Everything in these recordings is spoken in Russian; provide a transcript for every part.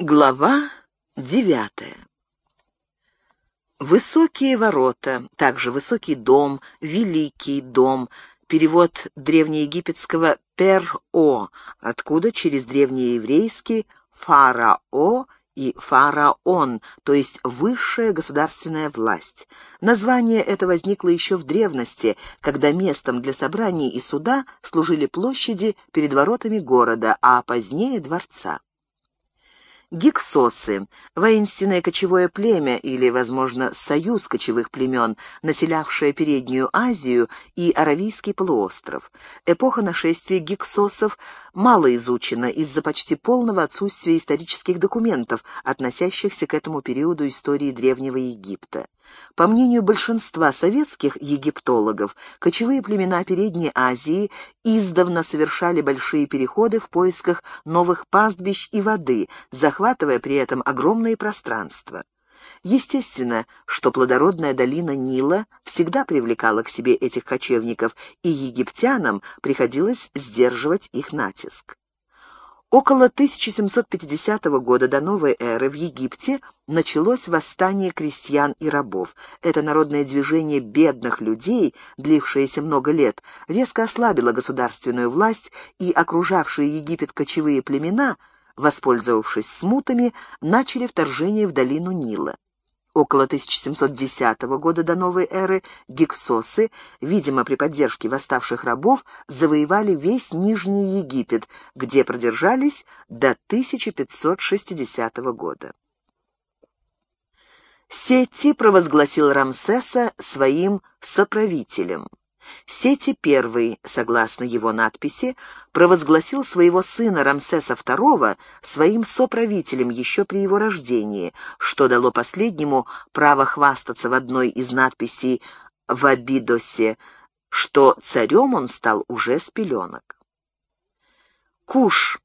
Глава девятая Высокие ворота, также высокий дом, великий дом, перевод древнеегипетского «пер-о», откуда через древнееврейский «фарао» и «фараон», то есть высшая государственная власть. Название это возникло еще в древности, когда местом для собраний и суда служили площади перед воротами города, а позднее дворца. Гиксосы — воинственное кочевое племя или, возможно, союз кочевых племен, населявшее Переднюю Азию и Аравийский полуостров. Эпоха нашествия гиксосов мало изучена из-за почти полного отсутствия исторических документов, относящихся к этому периоду истории Древнего Египта. По мнению большинства советских египтологов, кочевые племена Передней Азии издавна совершали большие переходы в поисках новых пастбищ и воды, захватывая при этом огромные пространства. Естественно, что плодородная долина Нила всегда привлекала к себе этих кочевников, и египтянам приходилось сдерживать их натиск. Около 1750 года до новой эры в Египте началось восстание крестьян и рабов. Это народное движение бедных людей, длившееся много лет, резко ослабило государственную власть, и окружавшие Египет кочевые племена, воспользовавшись смутами, начали вторжение в долину Нила. Около 1710 года до новой эры гиксосы, видимо, при поддержке восставших рабов, завоевали весь Нижний Египет, где продержались до 1560 года. Сети провозгласил Рамсеса своим соправителем. Сети I, согласно его надписи, провозгласил своего сына Рамсеса II своим соправителем еще при его рождении, что дало последнему право хвастаться в одной из надписей в Абидосе, что царем он стал уже с пеленок. Куш.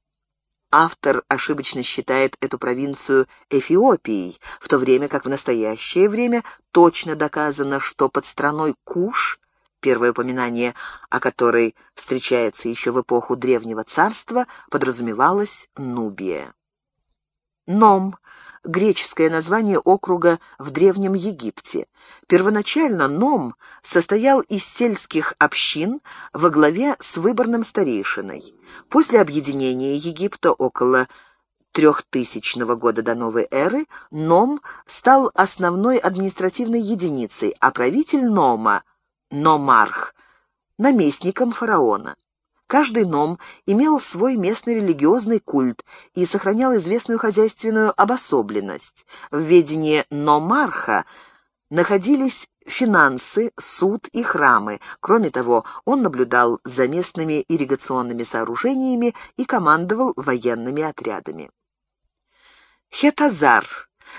Автор ошибочно считает эту провинцию Эфиопией, в то время как в настоящее время точно доказано, что под страной Куш Первое упоминание, о которой встречается еще в эпоху Древнего Царства, подразумевалось Нубия. Ном — греческое название округа в Древнем Египте. Первоначально Ном состоял из сельских общин во главе с выборным старейшиной. После объединения Египта около трехтысячного года до новой эры Ном стал основной административной единицей, а правитель Нома — номарх, наместником фараона. Каждый ном имел свой местный религиозный культ и сохранял известную хозяйственную обособленность. В ведении номарха находились финансы, суд и храмы. Кроме того, он наблюдал за местными ирригационными сооружениями и командовал военными отрядами. Хетазар.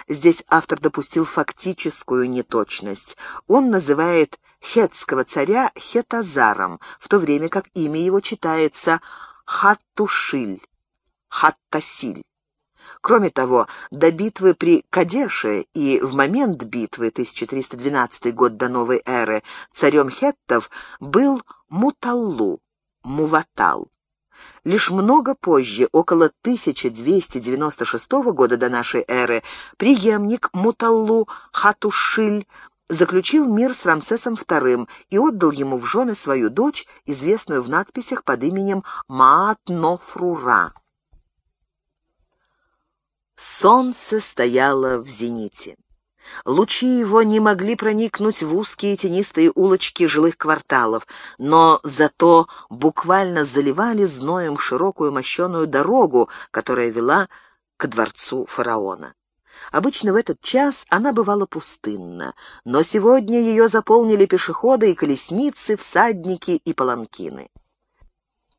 Здесь автор допустил фактическую неточность. Он называет хетского царя Хетазаром, в то время как имя его читается Хаттушиль, Хаттасиль. Кроме того, до битвы при Кадеше и в момент битвы 1312 год до новой эры царем хеттов был Муталлу, Муватал. Лишь много позже, около 1296 года до нашей эры, преемник Муталлу Хатушиль заключил мир с Рамсесом II и отдал ему в жены свою дочь, известную в надписях под именем Маат-Нофрура. Солнце стояло в зените. Лучи его не могли проникнуть в узкие тенистые улочки жилых кварталов, но зато буквально заливали зноем широкую мощеную дорогу, которая вела к дворцу фараона. Обычно в этот час она бывала пустынна, но сегодня ее заполнили пешеходы и колесницы, всадники и паланкины.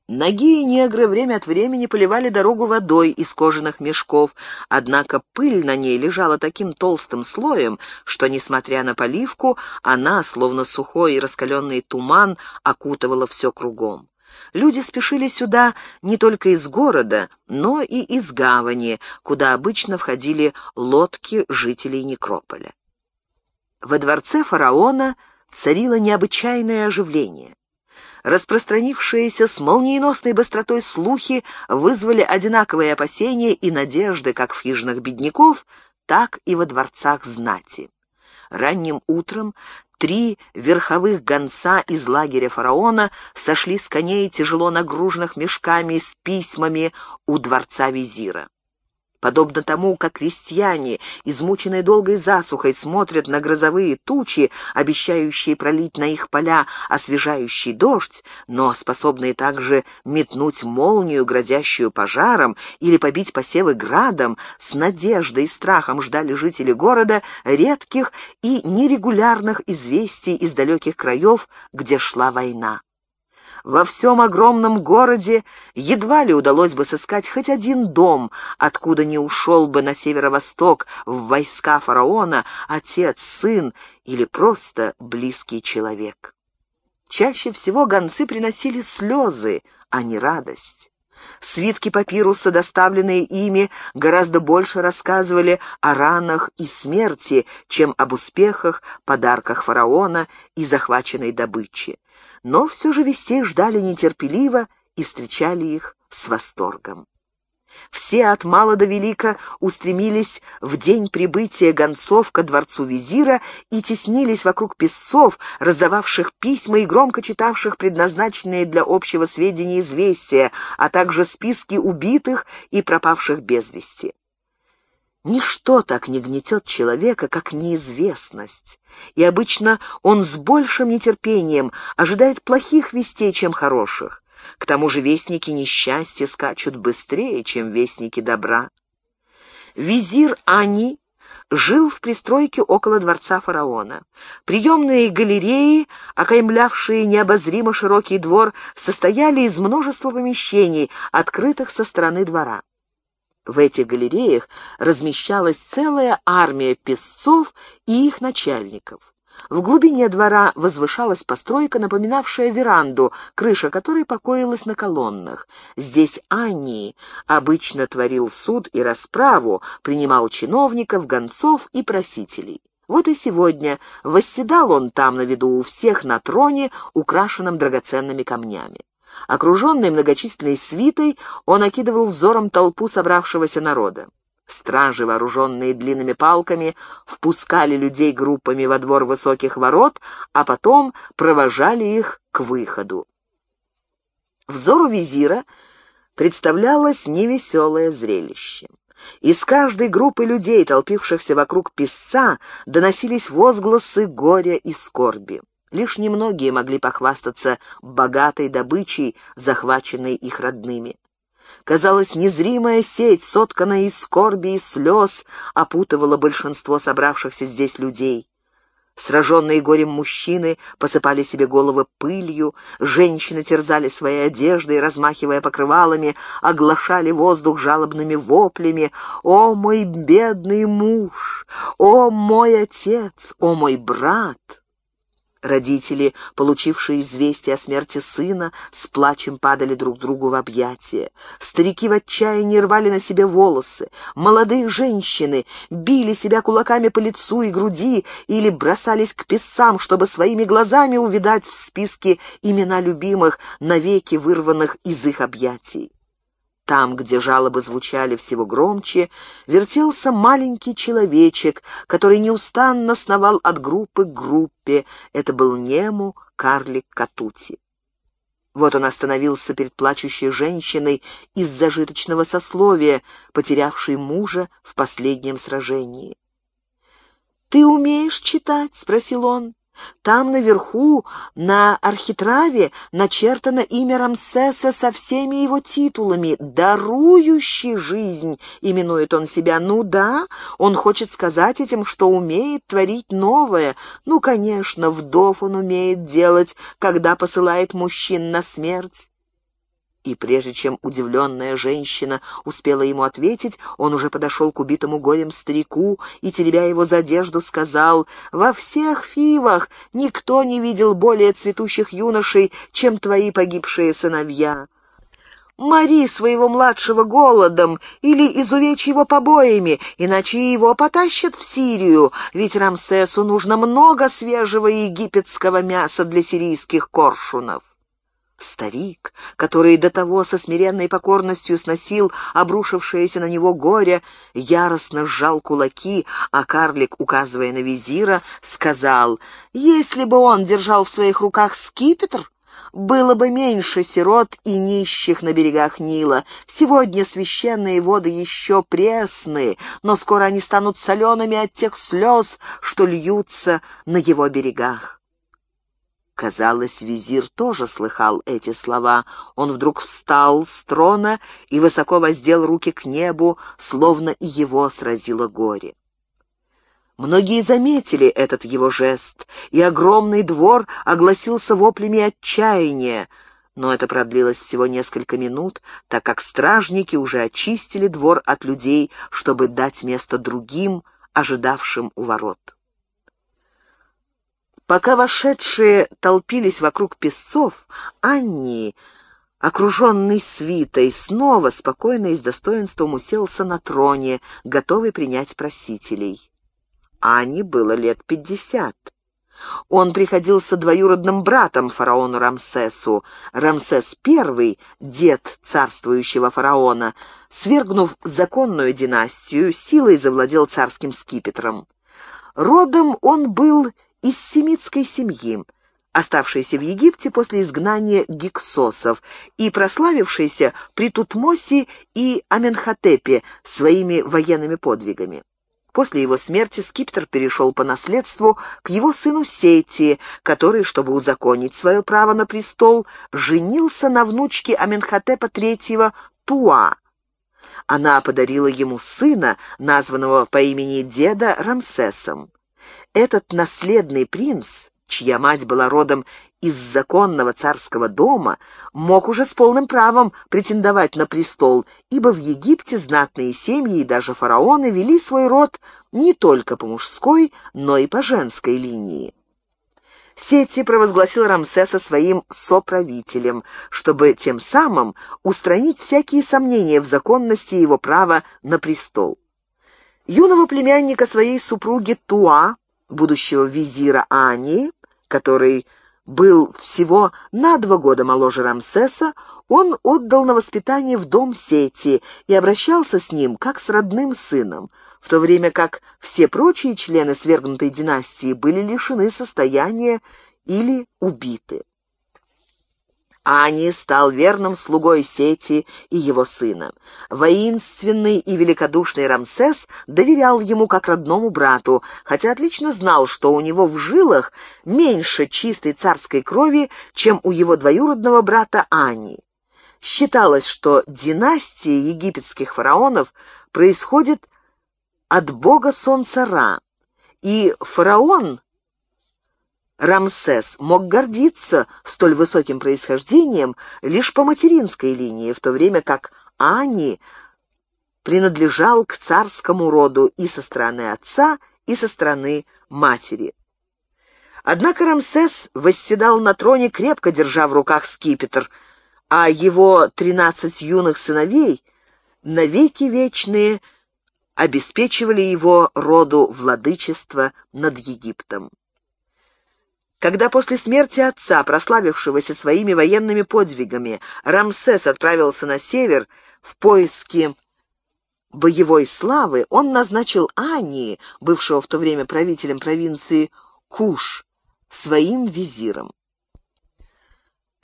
Ноги и негры время от времени поливали дорогу водой из кожаных мешков, однако пыль на ней лежала таким толстым слоем, что, несмотря на поливку, она, словно сухой и раскаленный туман, окутывала все кругом. Люди спешили сюда не только из города, но и из гавани, куда обычно входили лодки жителей Некрополя. Во дворце фараона царило необычайное оживление. Распространившиеся с молниеносной быстротой слухи вызвали одинаковые опасения и надежды как в хижинах бедняков, так и во дворцах знати. Ранним утром три верховых гонца из лагеря фараона сошли с коней, тяжело нагруженных мешками с письмами у дворца визира. Подобно тому, как крестьяне, измученные долгой засухой, смотрят на грозовые тучи, обещающие пролить на их поля освежающий дождь, но способные также метнуть молнию, грозящую пожаром, или побить посевы градом, с надеждой и страхом ждали жители города редких и нерегулярных известий из далеких краев, где шла война. Во всем огромном городе едва ли удалось бы сыскать хоть один дом, откуда не ушел бы на северо-восток в войска фараона отец, сын или просто близкий человек. Чаще всего гонцы приносили слезы, а не радость. Свитки папируса, доставленные ими, гораздо больше рассказывали о ранах и смерти, чем об успехах, подарках фараона и захваченной добыче но все же вестей ждали нетерпеливо и встречали их с восторгом. Все от мала до велика устремились в день прибытия гонцов ко дворцу визира и теснились вокруг песцов, раздававших письма и громко читавших предназначенные для общего сведения известия, а также списки убитых и пропавших без вести. Ничто так не гнетет человека, как неизвестность, и обычно он с большим нетерпением ожидает плохих вестей, чем хороших. К тому же вестники несчастья скачут быстрее, чем вестники добра. Визир Ани жил в пристройке около дворца фараона. Приемные галереи, окаймлявшие необозримо широкий двор, состояли из множества помещений, открытых со стороны двора. В этих галереях размещалась целая армия песцов и их начальников. В глубине двора возвышалась постройка, напоминавшая веранду, крыша которой покоилась на колоннах. Здесь Анни обычно творил суд и расправу, принимал чиновников, гонцов и просителей. Вот и сегодня восседал он там на виду у всех на троне, украшенном драгоценными камнями. Окруженный многочисленной свитой, он окидывал взором толпу собравшегося народа. Стражи, вооруженные длинными палками, впускали людей группами во двор высоких ворот, а потом провожали их к выходу. Взору визира представлялось невеселое зрелище. Из каждой группы людей, толпившихся вокруг писца, доносились возгласы горя и скорби. Лишь немногие могли похвастаться богатой добычей, захваченной их родными. Казалось, незримая сеть, сотканная из скорби и слез, опутывала большинство собравшихся здесь людей. Сраженные горем мужчины посыпали себе головы пылью, женщины терзали свои одежды и, размахивая покрывалами, оглашали воздух жалобными воплями «О, мой бедный муж! О, мой отец! О, мой брат!» Родители, получившие известие о смерти сына, с плачем падали друг другу в объятия. Старики в отчаянии рвали на себе волосы. Молодые женщины били себя кулаками по лицу и груди или бросались к писцам, чтобы своими глазами увидать в списке имена любимых, навеки вырванных из их объятий. Там, где жалобы звучали всего громче, вертелся маленький человечек, который неустанно сновал от группы к группе. Это был Нему, карлик Катути. Вот он остановился перед плачущей женщиной из зажиточного сословия, потерявшей мужа в последнем сражении. «Ты умеешь читать?» — спросил он. Там наверху, на архитраве, начертано имя Рамсеса со всеми его титулами. «Дарующий жизнь» именует он себя. Ну да, он хочет сказать этим, что умеет творить новое. Ну, конечно, вдов он умеет делать, когда посылает мужчин на смерть. И прежде чем удивленная женщина успела ему ответить, он уже подошел к убитому горем старику и, теребя его за одежду, сказал, «Во всех фивах никто не видел более цветущих юношей, чем твои погибшие сыновья». Мори своего младшего голодом или изувечь его побоями, иначе его потащат в Сирию, ведь Рамсесу нужно много свежего египетского мяса для сирийских коршунов. Старик, который до того со смиренной покорностью сносил обрушившееся на него горе, яростно сжал кулаки, а карлик, указывая на визира, сказал, «Если бы он держал в своих руках скипетр, было бы меньше сирот и нищих на берегах Нила. Сегодня священные воды еще пресны, но скоро они станут солеными от тех слез, что льются на его берегах. Казалось, визир тоже слыхал эти слова. Он вдруг встал с трона и высоко воздел руки к небу, словно и его сразило горе. Многие заметили этот его жест, и огромный двор огласился воплями отчаяния, но это продлилось всего несколько минут, так как стражники уже очистили двор от людей, чтобы дать место другим, ожидавшим у ворот. Пока вошедшие толпились вокруг песцов, Анни, окруженный свитой, снова спокойно и с достоинством уселся на троне, готовый принять просителей. Ане было лет пятьдесят. Он приходился двоюродным братом фараону Рамсесу. Рамсес I, дед царствующего фараона, свергнув законную династию, силой завладел царским скипетром. Родом он был из семитской семьи, оставшейся в Египте после изгнания гиксосов и прославившейся при Тутмосе и Аменхотепе своими военными подвигами. После его смерти скипетр перешел по наследству к его сыну Сети, который, чтобы узаконить свое право на престол, женился на внучке Аменхотепа III Туа. Она подарила ему сына, названного по имени деда Рамсесом. Этот наследный принц, чья мать была родом из законного царского дома, мог уже с полным правом претендовать на престол, ибо в Египте знатные семьи и даже фараоны вели свой род не только по мужской, но и по женской линии. Сети провозгласил Рамсеса своим соправителем, чтобы тем самым устранить всякие сомнения в законности его права на престол. Юного племянника своей супруги Туа, будущего визира Ани, который был всего на два года моложе Рамсеса, он отдал на воспитание в дом Сети и обращался с ним как с родным сыном, в то время как все прочие члены свергнутой династии были лишены состояния или убиты. Ани стал верным слугой Сети и его сына. Воинственный и великодушный Рамсес доверял ему как родному брату, хотя отлично знал, что у него в жилах меньше чистой царской крови, чем у его двоюродного брата Ани. Считалось, что династия египетских фараонов происходит от бога солнца Ра, и фараон Рамсес мог гордиться столь высоким происхождением лишь по материнской линии, в то время как Ани принадлежал к царскому роду и со стороны отца, и со стороны матери. Однако Рамсес восседал на троне, крепко держа в руках скипетр, а его тринадцать юных сыновей, навеки вечные, обеспечивали его роду владычество над Египтом. Когда после смерти отца, прославившегося своими военными подвигами, Рамсес отправился на север в поиски боевой славы, он назначил Ани, бывшего в то время правителем провинции Куш, своим визиром.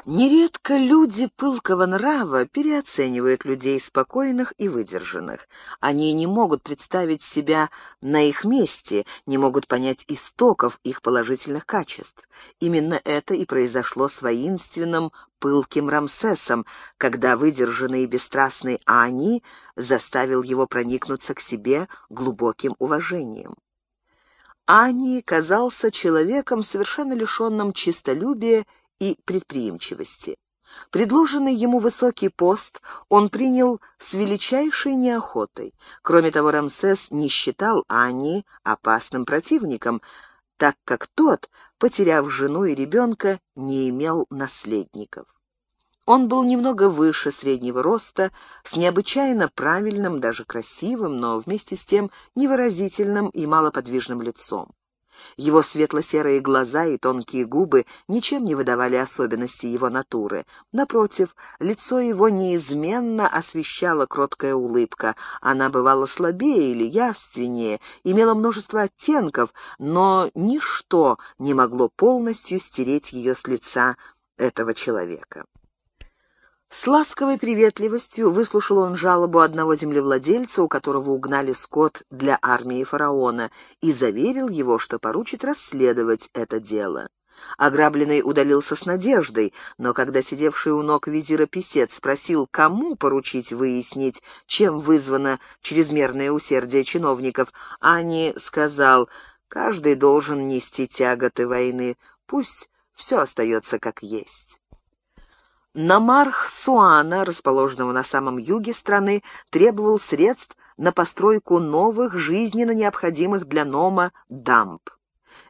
Нередко люди пылкого нрава переоценивают людей спокойных и выдержанных. Они не могут представить себя на их месте, не могут понять истоков их положительных качеств. Именно это и произошло с воинственным пылким Рамсесом, когда выдержанный и бесстрастный Ани заставил его проникнуться к себе глубоким уважением. Ани казался человеком, совершенно лишенным чистолюбия и предприимчивости. Предложенный ему высокий пост он принял с величайшей неохотой. Кроме того, Рамсес не считал Ани опасным противником, так как тот, потеряв жену и ребенка, не имел наследников. Он был немного выше среднего роста, с необычайно правильным, даже красивым, но вместе с тем невыразительным и малоподвижным лицом. Его светло-серые глаза и тонкие губы ничем не выдавали особенности его натуры. Напротив, лицо его неизменно освещала кроткая улыбка. Она бывала слабее или явственнее, имела множество оттенков, но ничто не могло полностью стереть ее с лица этого человека. С ласковой приветливостью выслушал он жалобу одного землевладельца, у которого угнали скот для армии фараона, и заверил его, что поручит расследовать это дело. Ограбленный удалился с надеждой, но когда сидевший у ног визира писец спросил, кому поручить выяснить, чем вызвано чрезмерное усердие чиновников, Ани сказал, «Каждый должен нести тяготы войны, пусть все остается как есть». Намарх Суана, расположенного на самом юге страны, требовал средств на постройку новых, жизненно необходимых для Нома дамб.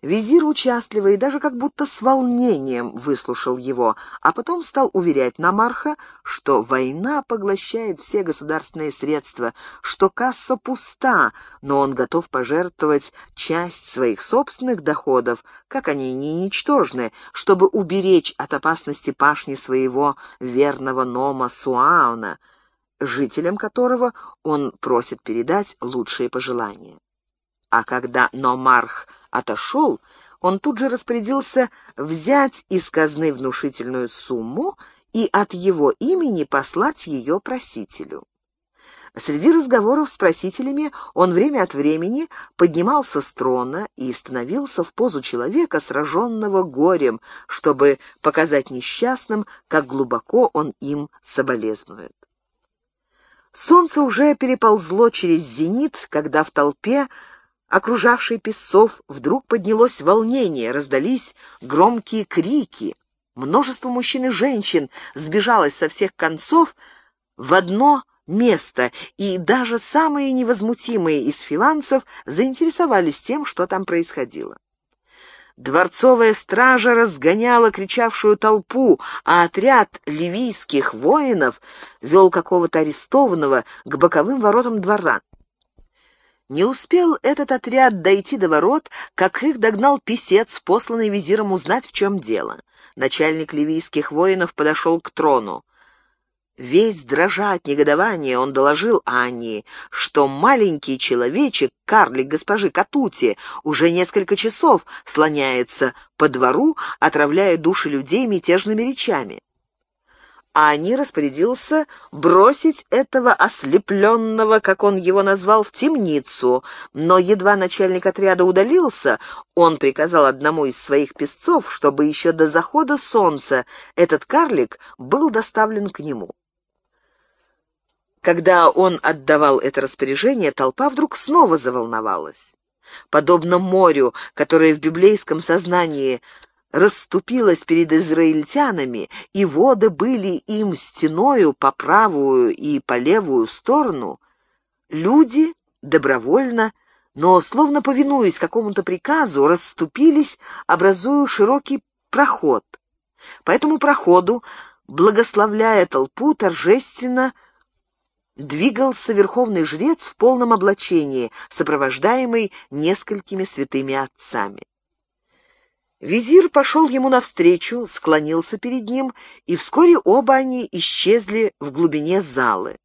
Визир участливо и даже как будто с волнением выслушал его, а потом стал уверять Намарха, что война поглощает все государственные средства, что касса пуста, но он готов пожертвовать часть своих собственных доходов, как они не ничтожны, чтобы уберечь от опасности пашни своего верного Нома Суауна, жителям которого он просит передать лучшие пожелания. А когда Номарх отошел, он тут же распорядился взять из казны внушительную сумму и от его имени послать ее просителю. Среди разговоров с просителями он время от времени поднимался с трона и становился в позу человека, сраженного горем, чтобы показать несчастным, как глубоко он им соболезнует. Солнце уже переползло через зенит, когда в толпе окружавшей песцов, вдруг поднялось волнение, раздались громкие крики. Множество мужчин и женщин сбежалось со всех концов в одно место, и даже самые невозмутимые из филанцев заинтересовались тем, что там происходило. Дворцовая стража разгоняла кричавшую толпу, а отряд ливийских воинов вел какого-то арестованного к боковым воротам двора. Не успел этот отряд дойти до ворот, как их догнал писец, посланный визиром узнать, в чем дело. Начальник ливийских воинов подошел к трону. Весь дрожа от негодования, он доложил Анне, что маленький человечек, карлик госпожи Катути, уже несколько часов слоняется по двору, отравляя души людей мятежными речами а они распорядился бросить этого ослепленного, как он его назвал, в темницу. Но едва начальник отряда удалился, он приказал одному из своих песцов, чтобы еще до захода солнца этот карлик был доставлен к нему. Когда он отдавал это распоряжение, толпа вдруг снова заволновалась. Подобно морю, которое в библейском сознании расступилась перед израильтянами, и воды были им стеною по правую и по левую сторону, люди добровольно, но словно повинуясь какому-то приказу, расступились, образуя широкий проход. По этому проходу, благословляя толпу, торжественно двигался верховный жрец в полном облачении, сопровождаемый несколькими святыми отцами. Визир пошел ему навстречу, склонился перед ним, и вскоре оба они исчезли в глубине залы.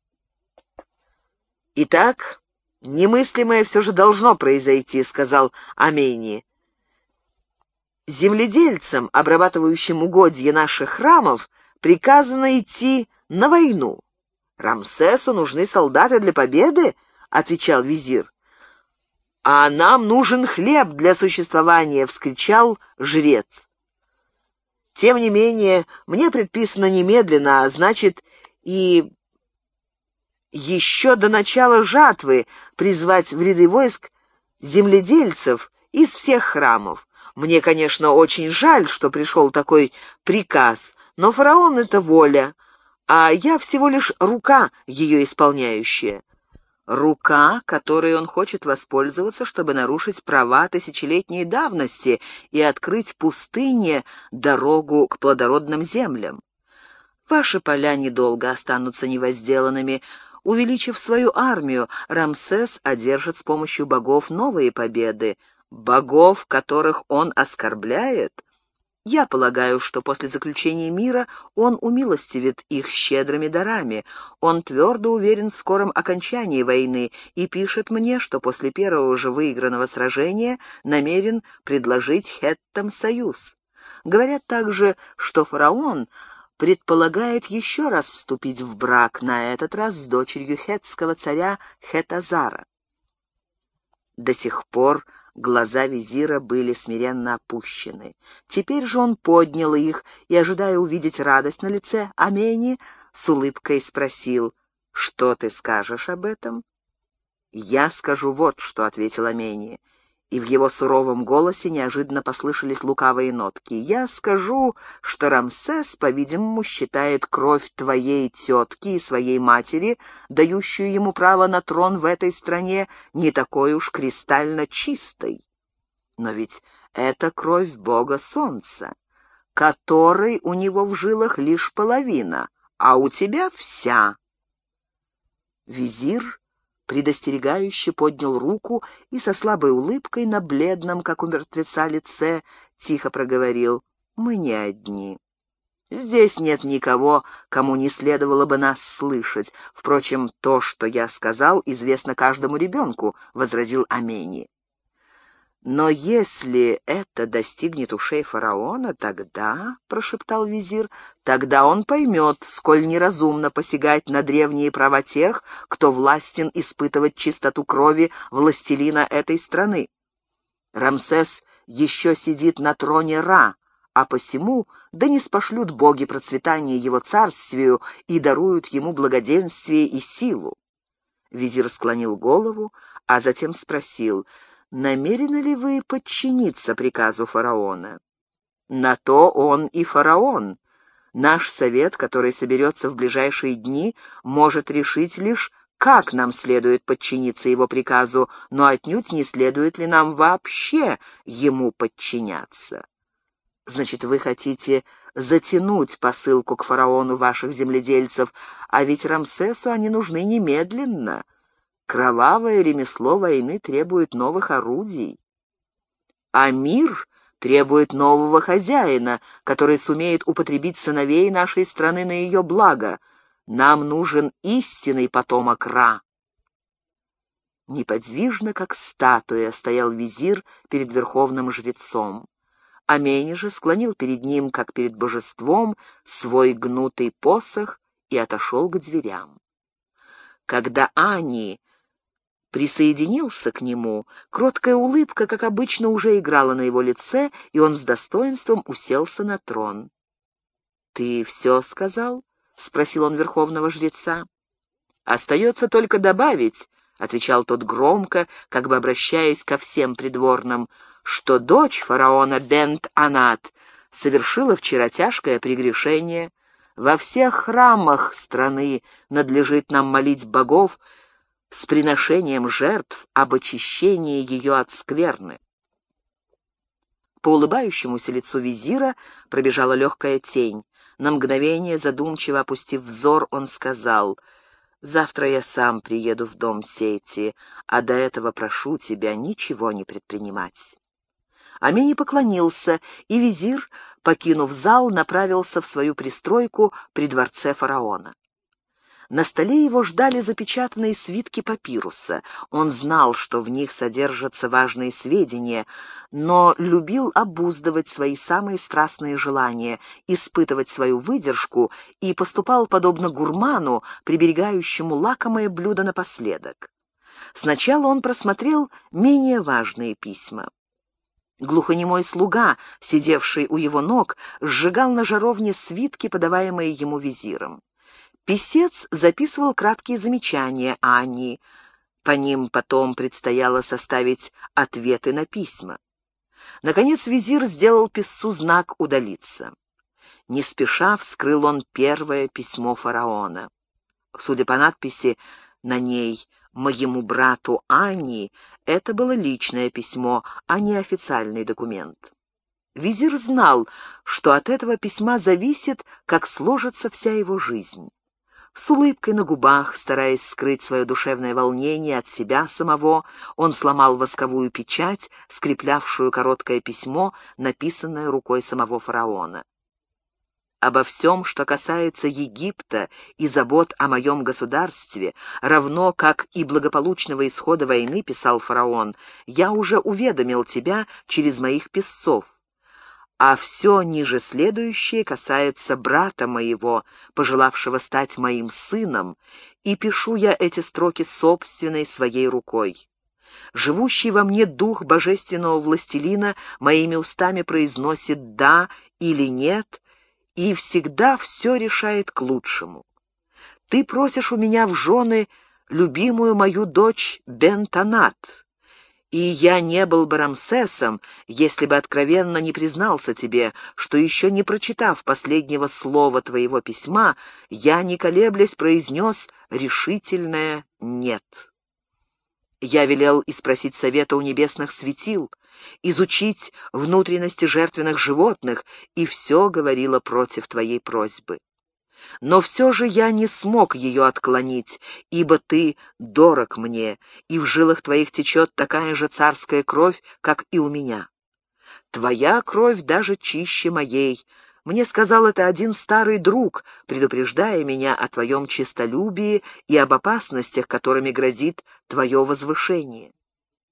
«Итак, немыслимое все же должно произойти», — сказал Амени. «Земледельцам, обрабатывающим угодья наших храмов, приказано идти на войну. Рамсесу нужны солдаты для победы?» — отвечал визир. «А нам нужен хлеб для существования!» — вскричал жрец. «Тем не менее, мне предписано немедленно, а значит, и еще до начала жатвы призвать в ряды войск земледельцев из всех храмов. Мне, конечно, очень жаль, что пришел такой приказ, но фараон — это воля, а я всего лишь рука ее исполняющая рука, которой он хочет воспользоваться, чтобы нарушить права тысячелетней давности и открыть пустыне дорогу к плодородным землям. Ваши поля недолго останутся невозделанными. Увеличив свою армию, Рамсес одержит с помощью богов новые победы, богов, которых он оскорбляет, я полагаю, что после заключения мира он умилостивит их щедрыми дарами. Он твердо уверен в скором окончании войны и пишет мне, что после первого же выигранного сражения намерен предложить хеттам союз. Говорят также, что фараон предполагает еще раз вступить в брак, на этот раз с дочерью хетского царя Хетазара. До сих пор Глаза визира были смиренно опущены. Теперь же он поднял их и, ожидая увидеть радость на лице Амени, с улыбкой спросил, «Что ты скажешь об этом?» «Я скажу вот что», — ответил Амени и в его суровом голосе неожиданно послышались лукавые нотки. «Я скажу, что Рамсес, по-видимому, считает кровь твоей тетки и своей матери, дающую ему право на трон в этой стране, не такой уж кристально чистой. Но ведь это кровь бога солнца, которой у него в жилах лишь половина, а у тебя вся». Визир предостерегающе поднял руку и со слабой улыбкой на бледном, как у мертвеца, лице тихо проговорил «Мы не одни». Здесь нет никого, кому не следовало бы нас слышать. Впрочем, то, что я сказал, известно каждому ребенку», — возразил Амени. «Но если это достигнет ушей фараона, тогда, — прошептал визир, — тогда он поймет, сколь неразумно посягать на древние права тех, кто властен испытывать чистоту крови властелина этой страны. Рамсес еще сидит на троне Ра, а посему да не спошлют боги процветания его царствию и даруют ему благоденствие и силу. Визир склонил голову, а затем спросил — намерены ли вы подчиниться приказу фараона? На то он и фараон. Наш совет, который соберется в ближайшие дни, может решить лишь, как нам следует подчиниться его приказу, но отнюдь не следует ли нам вообще ему подчиняться. Значит, вы хотите затянуть посылку к фараону ваших земледельцев, а ведь Рамсесу они нужны немедленно. Кровавое ремесло войны требует новых орудий. А мир требует нового хозяина, который сумеет употребить сыновей нашей страны на ее благо. Нам нужен истинный потомок Ра. Неподвижно, как статуя, стоял визир перед верховным жрецом. Амени же склонил перед ним, как перед божеством, свой гнутый посох и отошел к дверям. Когда Ани присоединился к нему, кроткая улыбка, как обычно, уже играла на его лице, и он с достоинством уселся на трон. «Ты все сказал?» — спросил он верховного жреца. «Остается только добавить», — отвечал тот громко, как бы обращаясь ко всем придворным, «что дочь фараона Бент-Анат совершила вчера тяжкое прегрешение. Во всех храмах страны надлежит нам молить богов, с приношением жертв об очищении ее от скверны. По улыбающемуся лицу визира пробежала легкая тень. На мгновение, задумчиво опустив взор, он сказал, «Завтра я сам приеду в дом сети, а до этого прошу тебя ничего не предпринимать». Амини поклонился, и визир, покинув зал, направился в свою пристройку при дворце фараона. На столе его ждали запечатанные свитки папируса. Он знал, что в них содержатся важные сведения, но любил обуздывать свои самые страстные желания, испытывать свою выдержку и поступал подобно гурману, приберегающему лакомое блюдо напоследок. Сначала он просмотрел менее важные письма. Глухонемой слуга, сидевший у его ног, сжигал на жаровне свитки, подаваемые ему визиром. Писец записывал краткие замечания Ани. По ним потом предстояло составить ответы на письма. Наконец визир сделал писцу знак «удалиться». Не спеша вскрыл он первое письмо фараона. Судя по надписи на ней «Моему брату Ани», это было личное письмо, а не официальный документ. Визир знал, что от этого письма зависит, как сложится вся его жизнь. С улыбкой на губах, стараясь скрыть свое душевное волнение от себя самого, он сломал восковую печать, скреплявшую короткое письмо, написанное рукой самого фараона. Обо всем, что касается Египта и забот о моем государстве, равно как и благополучного исхода войны, писал фараон, я уже уведомил тебя через моих писцов а все ниже следующее касается брата моего, пожелавшего стать моим сыном, и пишу я эти строки собственной своей рукой. Живущий во мне дух божественного властелина моими устами произносит «да» или «нет», и всегда все решает к лучшему. Ты просишь у меня в жены любимую мою дочь Бентонат, и я не был бы Рамсесом, если бы откровенно не признался тебе, что еще не прочитав последнего слова твоего письма, я, не колеблясь, произнес решительное «нет». Я велел испросить совета у небесных светил, изучить внутренности жертвенных животных, и все говорило против твоей просьбы. Но все же я не смог ее отклонить, ибо ты дорог мне, и в жилах твоих течет такая же царская кровь, как и у меня. Твоя кровь даже чище моей. Мне сказал это один старый друг, предупреждая меня о твоем честолюбии и об опасностях, которыми грозит твое возвышение.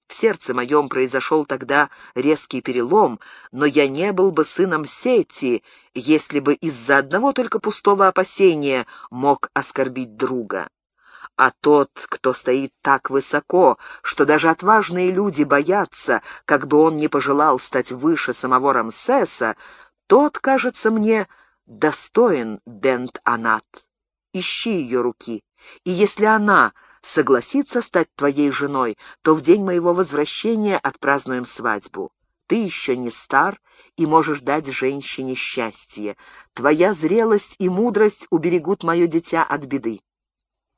В сердце моем произошел тогда резкий перелом, но я не был бы сыном Сети, если бы из-за одного только пустого опасения мог оскорбить друга. А тот, кто стоит так высоко, что даже отважные люди боятся, как бы он ни пожелал стать выше самого Рамсеса, тот, кажется мне, достоин Бент-Анат. Ищи ее руки, и если она согласится стать твоей женой, то в день моего возвращения отпразднуем свадьбу. Ты еще не стар и можешь дать женщине счастье. Твоя зрелость и мудрость уберегут мое дитя от беды.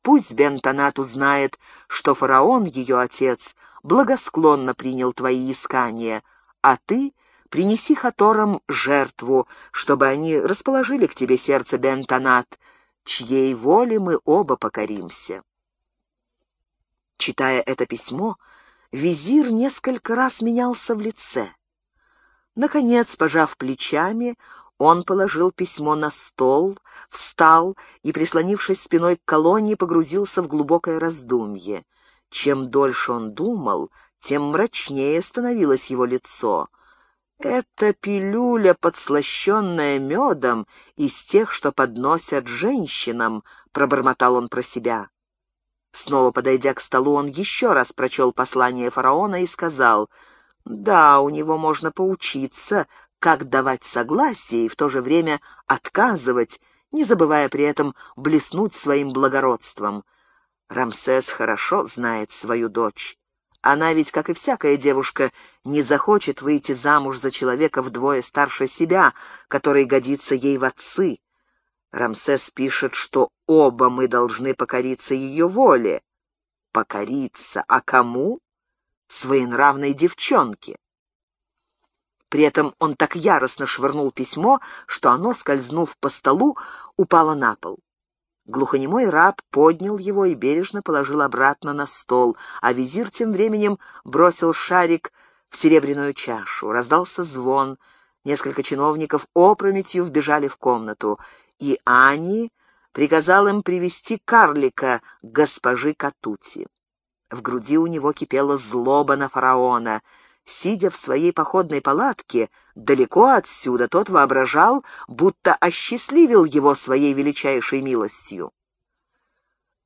Пусть Бентонат узнает, что фараон, ее отец, благосклонно принял твои искания, а ты принеси хаторам жертву, чтобы они расположили к тебе сердце Бентонат, чьей воле мы оба покоримся. Читая это письмо, визир несколько раз менялся в лице. Наконец, пожав плечами, он положил письмо на стол, встал и, прислонившись спиной к колонне, погрузился в глубокое раздумье. Чем дольше он думал, тем мрачнее становилось его лицо. Это пилюля, подслащенная медом, из тех, что подносят женщинам, пробормотал он про себя. Снова подойдя к столу, он еще раз прочел послание фараона и сказал, «Да, у него можно поучиться, как давать согласие и в то же время отказывать, не забывая при этом блеснуть своим благородством. Рамсес хорошо знает свою дочь. Она ведь, как и всякая девушка, не захочет выйти замуж за человека вдвое старше себя, который годится ей в отцы. Рамсес пишет, что оба мы должны покориться ее воле. Покориться, а кому? Своенравной девчонке. При этом он так яростно швырнул письмо, что оно, скользнув по столу, упало на пол. Глухонемой раб поднял его и бережно положил обратно на стол, а визир тем временем бросил шарик в серебряную чашу. Раздался звон. Несколько чиновников опрометью вбежали в комнату и Ани приказал им привести карлика госпожи Катути. В груди у него кипела злоба на фараона. Сидя в своей походной палатке, далеко отсюда тот воображал, будто осчастливил его своей величайшей милостью.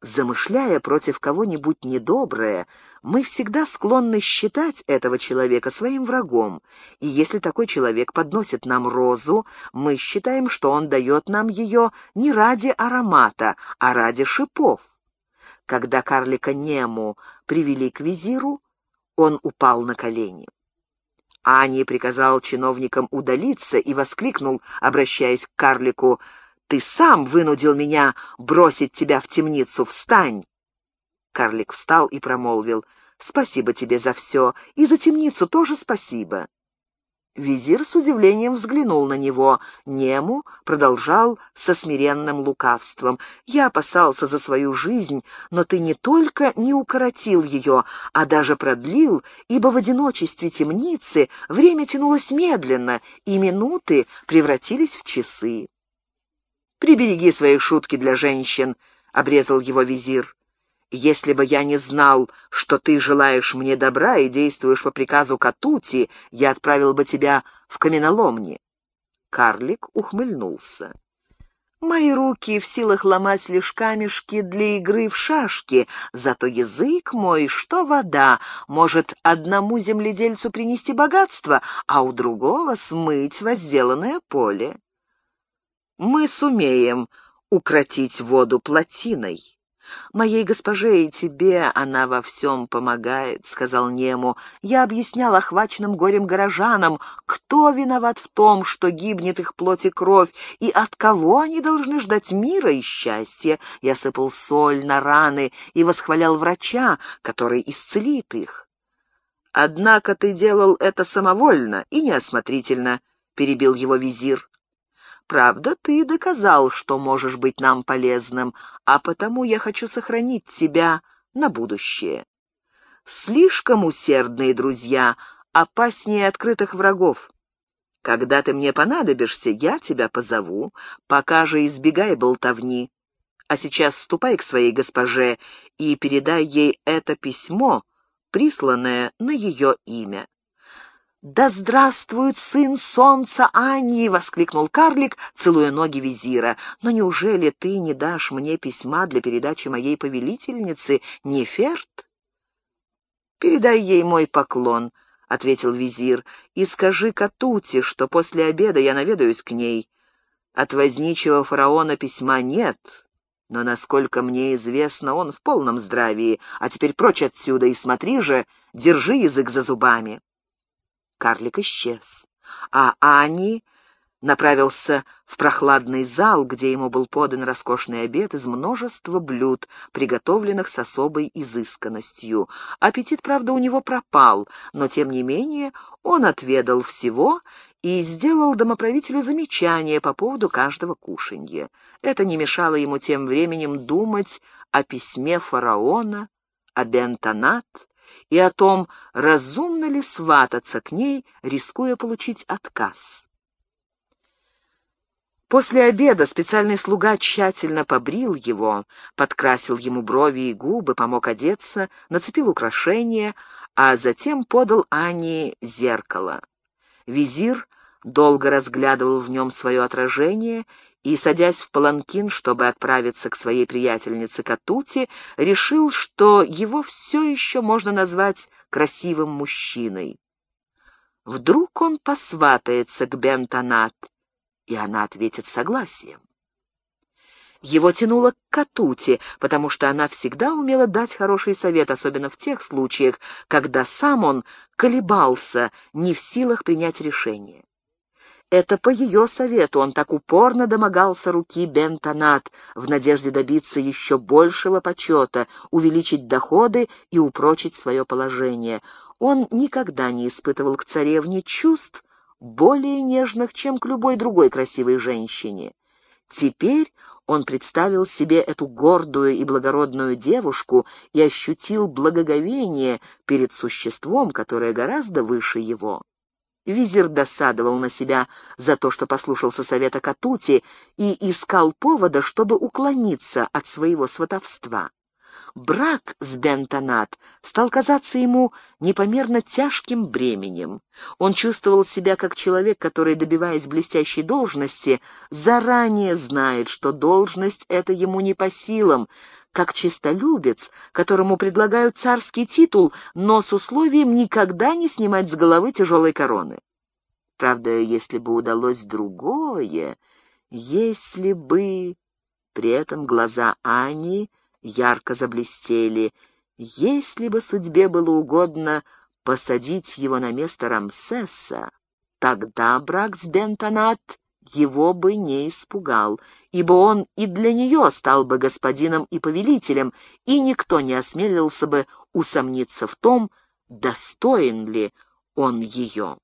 Замышляя против кого-нибудь недоброе, мы всегда склонны считать этого человека своим врагом, и если такой человек подносит нам розу, мы считаем, что он дает нам ее не ради аромата, а ради шипов. Когда карлика Нему привели к визиру, он упал на колени. Ани приказал чиновникам удалиться и воскликнул, обращаясь к карлику, «Ты сам вынудил меня бросить тебя в темницу, встань!» Карлик встал и промолвил. «Спасибо тебе за все, и за темницу тоже спасибо». Визир с удивлением взглянул на него. Нему продолжал со смиренным лукавством. «Я опасался за свою жизнь, но ты не только не укоротил ее, а даже продлил, ибо в одиночестве темницы время тянулось медленно, и минуты превратились в часы». «Прибереги свои шутки для женщин», — обрезал его визир. Если бы я не знал, что ты желаешь мне добра и действуешь по приказу Катути, я отправил бы тебя в каменоломни». Карлик ухмыльнулся. «Мои руки в силах ломать лишь камешки для игры в шашки, зато язык мой, что вода, может одному земледельцу принести богатство, а у другого смыть возделанное поле. Мы сумеем укротить воду плотиной». «Моей госпоже и тебе она во всем помогает», — сказал Нему. «Я объяснял охваченным горем горожанам, кто виноват в том, что гибнет их плоть и кровь, и от кого они должны ждать мира и счастья. Я сыпал соль на раны и восхвалял врача, который исцелит их». «Однако ты делал это самовольно и неосмотрительно», — перебил его визир. Правда, ты доказал, что можешь быть нам полезным, а потому я хочу сохранить тебя на будущее. Слишком усердные друзья, опаснее открытых врагов. Когда ты мне понадобишься, я тебя позову, пока же избегай болтовни. А сейчас ступай к своей госпоже и передай ей это письмо, присланное на ее имя. «Да здравствует сын солнца Аньи!» — воскликнул карлик, целуя ноги визира. «Но неужели ты не дашь мне письма для передачи моей повелительнице, Неферт?» «Передай ей мой поклон», — ответил визир, — «и скажи Катути, что после обеда я наведаюсь к ней. От возничего фараона письма нет, но, насколько мне известно, он в полном здравии. А теперь прочь отсюда и смотри же, держи язык за зубами» карлик исчез, а Ани направился в прохладный зал, где ему был подан роскошный обед из множества блюд, приготовленных с особой изысканностью. Аппетит, правда, у него пропал, но, тем не менее, он отведал всего и сделал домоправителю замечание по поводу каждого кушанья. Это не мешало ему тем временем думать о письме фараона, о Бентонат, и о том, разумно ли свататься к ней, рискуя получить отказ. После обеда специальный слуга тщательно побрил его, подкрасил ему брови и губы, помог одеться, нацепил украшения, а затем подал Ане зеркало. Визир долго разглядывал в нем свое отражение и, садясь в паланкин, чтобы отправиться к своей приятельнице Катути, решил, что его все еще можно назвать красивым мужчиной. Вдруг он посватается к Бентонат, и она ответит согласием. Его тянуло к Катути, потому что она всегда умела дать хороший совет, особенно в тех случаях, когда сам он колебался, не в силах принять решение. Это по ее совету он так упорно домогался руки Бентонат в надежде добиться еще большего почета, увеличить доходы и упрочить свое положение. Он никогда не испытывал к царевне чувств более нежных, чем к любой другой красивой женщине. Теперь он представил себе эту гордую и благородную девушку и ощутил благоговение перед существом, которое гораздо выше его. Визир досадовал на себя за то, что послушался совета Катути и искал повода, чтобы уклониться от своего сватовства. Брак с Бентонат стал казаться ему непомерно тяжким бременем. Он чувствовал себя как человек, который, добиваясь блестящей должности, заранее знает, что должность эта ему не по силам, как чистолюбец, которому предлагают царский титул, но с условием никогда не снимать с головы тяжелой короны. Правда, если бы удалось другое, если бы... При этом глаза Ани ярко заблестели. Если бы судьбе было угодно посадить его на место Рамсеса, тогда брак с Бентонат его бы не испугал, ибо он и для нее стал бы господином и повелителем, и никто не осмелился бы усомниться в том, достоин ли он ее.